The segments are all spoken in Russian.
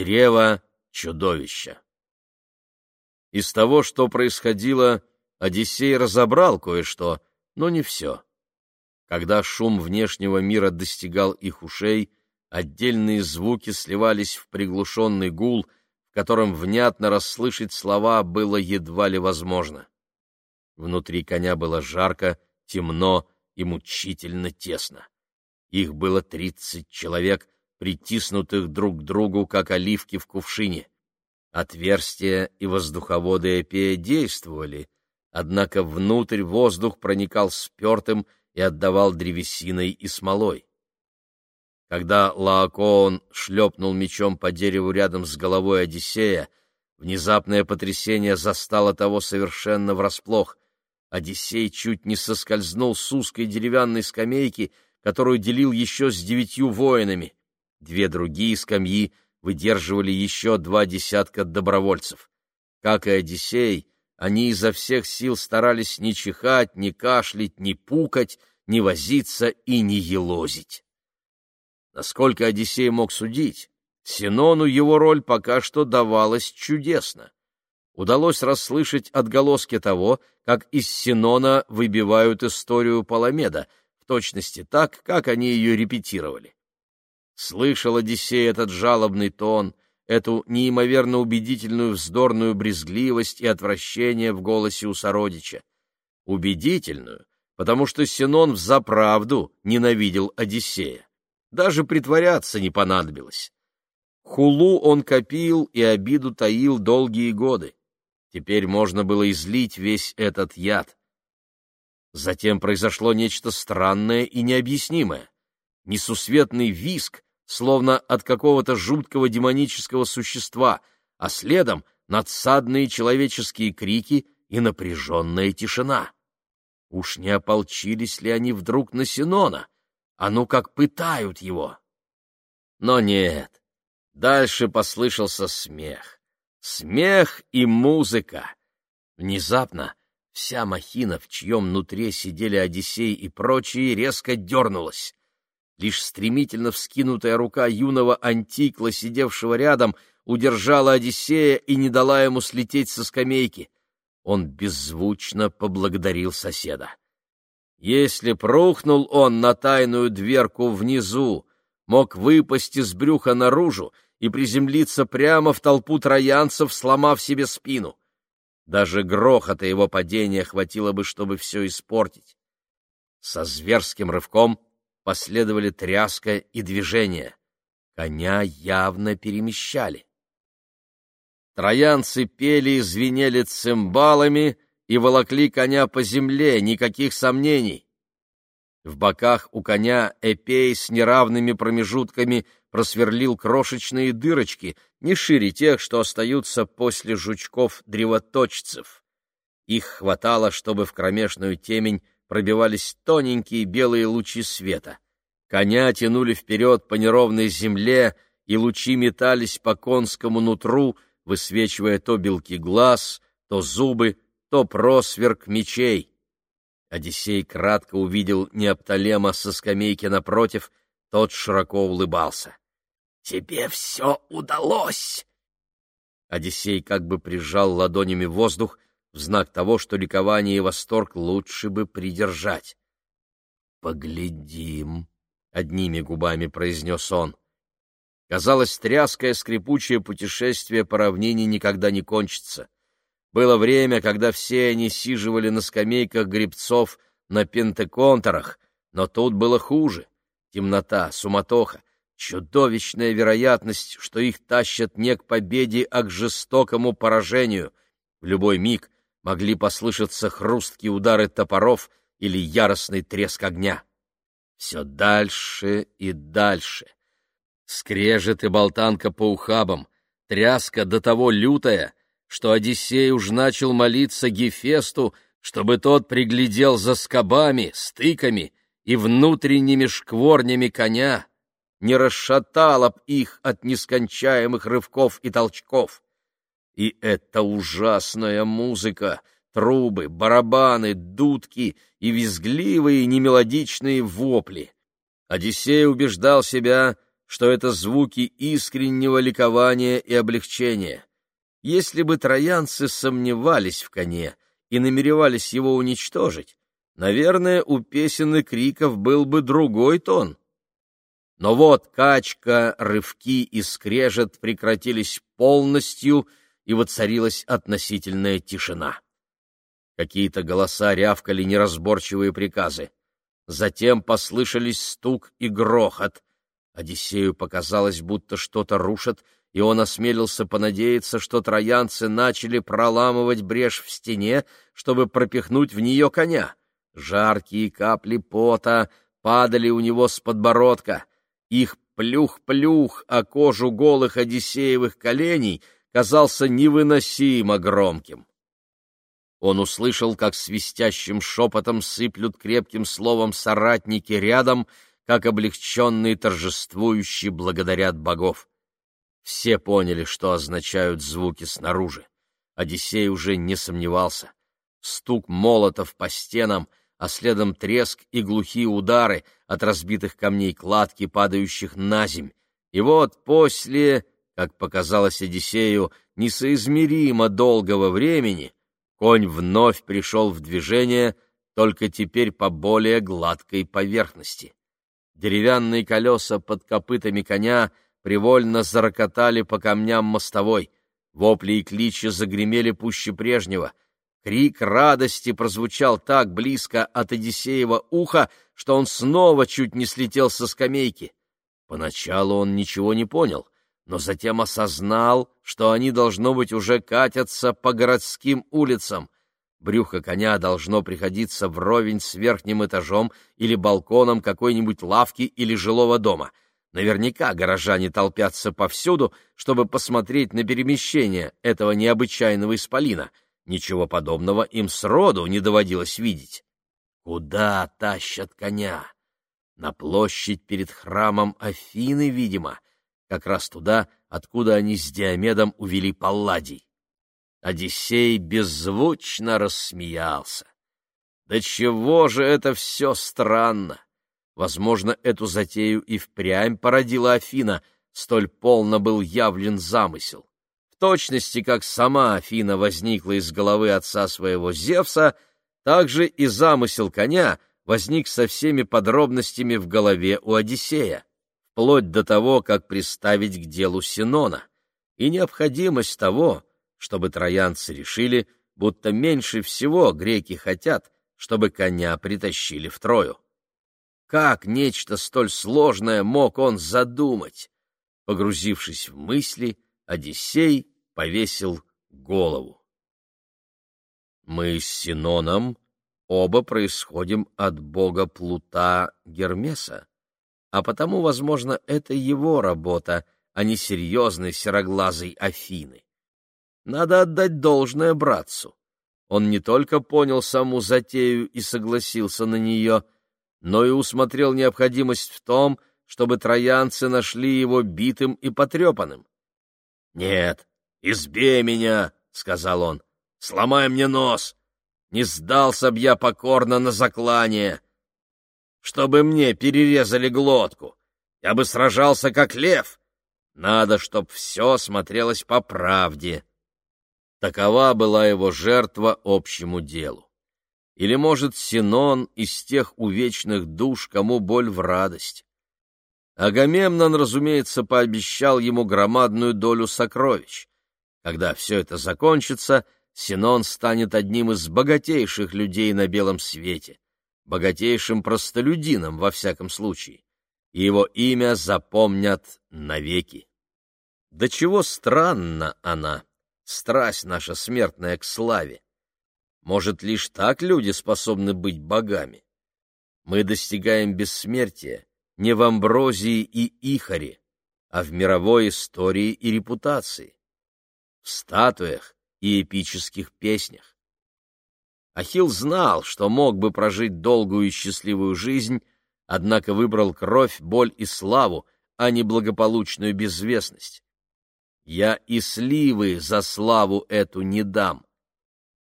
Чрево чудовища. Из того, что происходило, Одиссей разобрал кое-что, но не все. Когда шум внешнего мира достигал их ушей, отдельные звуки сливались в приглушенный гул, в котором внятно расслышать слова было едва ли возможно. Внутри коня было жарко, темно и мучительно тесно. Их было тридцать человек, притиснутых друг к другу, как оливки в кувшине. Отверстия и воздуховоды Эпея действовали, однако внутрь воздух проникал спертым и отдавал древесиной и смолой. Когда Лаокоон шлепнул мечом по дереву рядом с головой Одиссея, внезапное потрясение застало того совершенно врасплох. Одиссей чуть не соскользнул с узкой деревянной скамейки, которую делил еще с девятью воинами. Две другие скамьи выдерживали еще два десятка добровольцев. Как и Одиссей, они изо всех сил старались не чихать, не кашлять, не пукать, не возиться и не елозить. Насколько Одиссей мог судить, Синону его роль пока что давалась чудесно. Удалось расслышать отголоски того, как из Синона выбивают историю Паламеда, в точности так, как они ее репетировали. Слышал Одиссей этот жалобный тон, эту неимоверно убедительную вздорную брезгливость и отвращение в голосе у сородича. Убедительную, потому что Синон взаправду ненавидел Одиссея. Даже притворяться не понадобилось. Хулу он копил и обиду таил долгие годы. Теперь можно было излить весь этот яд. Затем произошло нечто странное и необъяснимое. Несусветный виск словно от какого-то жуткого демонического существа, а следом надсадные человеческие крики и напряженная тишина. Уж не ополчились ли они вдруг на Синона? А ну как пытают его! Но нет, дальше послышался смех. Смех и музыка. Внезапно вся махина, в чьем нутре сидели Одиссей и прочие, резко дернулась. Лишь стремительно вскинутая рука юного антикла, сидевшего рядом, удержала Одиссея и не дала ему слететь со скамейки. Он беззвучно поблагодарил соседа. Если прухнул он на тайную дверку внизу, мог выпасть из брюха наружу и приземлиться прямо в толпу троянцев, сломав себе спину. Даже грохота его падения хватило бы, чтобы все испортить. Со зверским рывком последовали тряска и движение. Коня явно перемещали. Троянцы пели и звенели цимбалами и волокли коня по земле, никаких сомнений. В боках у коня Эпей с неравными промежутками просверлил крошечные дырочки, не шире тех, что остаются после жучков-древоточцев. Их хватало, чтобы в кромешную темень пробивались тоненькие белые лучи света. Коня тянули вперед по неровной земле, и лучи метались по конскому нутру, высвечивая то белки глаз, то зубы, то просверк мечей. Одиссей кратко увидел Неопталема со скамейки напротив, тот широко улыбался. — Тебе все удалось! Одиссей как бы прижал ладонями воздух, в знак того, что ликование и восторг лучше бы придержать. «Поглядим», — одними губами произнес он. Казалось, тряское скрипучее путешествие по равнине никогда не кончится. Было время, когда все они сиживали на скамейках грибцов на пентеконторах, но тут было хуже. Темнота, суматоха, чудовищная вероятность, что их тащат не к победе, а к жестокому поражению. В любой миг могли послышаться хрусткие удары топоров или яростный треск огня. Все дальше и дальше. Скрежет и болтанка по ухабам, тряска до того лютая, что Одиссей уж начал молиться Гефесту, чтобы тот приглядел за скобами, стыками и внутренними шкворнями коня, не расшатала б их от нескончаемых рывков и толчков. И эта ужасная музыка, трубы, барабаны, дудки и визгливые немелодичные вопли. Одиссей убеждал себя, что это звуки искреннего ликования и облегчения. Если бы троянцы сомневались в коне и намеревались его уничтожить, наверное, у песен и криков был бы другой тон. Но вот качка, рывки и скрежет прекратились полностью, и воцарилась относительная тишина. Какие-то голоса рявкали неразборчивые приказы. Затем послышались стук и грохот. Одиссею показалось, будто что-то рушат, и он осмелился понадеяться, что троянцы начали проламывать брешь в стене, чтобы пропихнуть в нее коня. Жаркие капли пота падали у него с подбородка. Их плюх-плюх о кожу голых Одиссеевых коленей казался невыносимо громким. Он услышал, как свистящим шепотом сыплют крепким словом соратники рядом, как облегченные торжествующие благодарят богов. Все поняли, что означают звуки снаружи. Одиссей уже не сомневался. Стук молотов по стенам, а следом треск и глухие удары от разбитых камней кладки, падающих на земь. И вот после, как показалось Одиссею, несоизмеримо долгого времени — Конь вновь пришел в движение, только теперь по более гладкой поверхности. Деревянные колеса под копытами коня привольно зарокотали по камням мостовой. Вопли и кличи загремели пуще прежнего. Крик радости прозвучал так близко от Одиссеева уха, что он снова чуть не слетел со скамейки. Поначалу он ничего не понял — но затем осознал, что они, должно быть, уже катятся по городским улицам. Брюхо коня должно приходиться вровень с верхним этажом или балконом какой-нибудь лавки или жилого дома. Наверняка горожане толпятся повсюду, чтобы посмотреть на перемещение этого необычайного исполина. Ничего подобного им сроду не доводилось видеть. Куда тащат коня? На площадь перед храмом Афины, видимо — как раз туда, откуда они с Диомедом увели Палладий. Одиссей беззвучно рассмеялся. Да чего же это все странно! Возможно, эту затею и впрямь породила Афина, столь полно был явлен замысел. В точности, как сама Афина возникла из головы отца своего Зевса, так же и замысел коня возник со всеми подробностями в голове у Одиссея вплоть до того, как приставить к делу Синона, и необходимость того, чтобы троянцы решили, будто меньше всего греки хотят, чтобы коня притащили в Трою. Как нечто столь сложное мог он задумать? Погрузившись в мысли, Одиссей повесил голову. Мы с Синоном оба происходим от бога Плута Гермеса, а потому, возможно, это его работа, а не серьезной сероглазой Афины. Надо отдать должное братцу. Он не только понял саму затею и согласился на нее, но и усмотрел необходимость в том, чтобы троянцы нашли его битым и потрепанным. — Нет, избей меня, — сказал он, — сломай мне нос. Не сдался б я покорно на заклание чтобы мне перерезали глотку. Я бы сражался как лев. Надо, чтоб все смотрелось по правде. Такова была его жертва общему делу. Или, может, Синон из тех увечных душ, кому боль в радость. Агамемнон, разумеется, пообещал ему громадную долю сокровищ. Когда все это закончится, Синон станет одним из богатейших людей на белом свете богатейшим простолюдином во всяком случае, и его имя запомнят навеки. Да чего странна она, страсть наша смертная к славе. Может, лишь так люди способны быть богами? Мы достигаем бессмертия не в амброзии и ихаре, а в мировой истории и репутации, в статуях и эпических песнях. Ахилл знал, что мог бы прожить долгую и счастливую жизнь, однако выбрал кровь, боль и славу, а не благополучную безвестность. Я и сливы за славу эту не дам.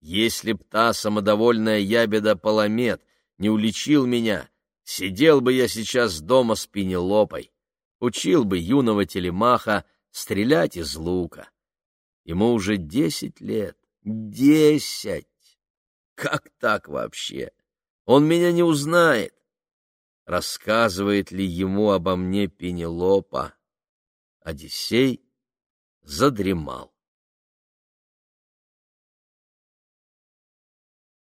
Если б та самодовольная ябеда Паламет не уличил меня, сидел бы я сейчас дома с Пенелопой. учил бы юного телемаха стрелять из лука. Ему уже десять лет. Десять! Как так вообще? Он меня не узнает. Рассказывает ли ему обо мне Пенелопа? Одиссей задремал.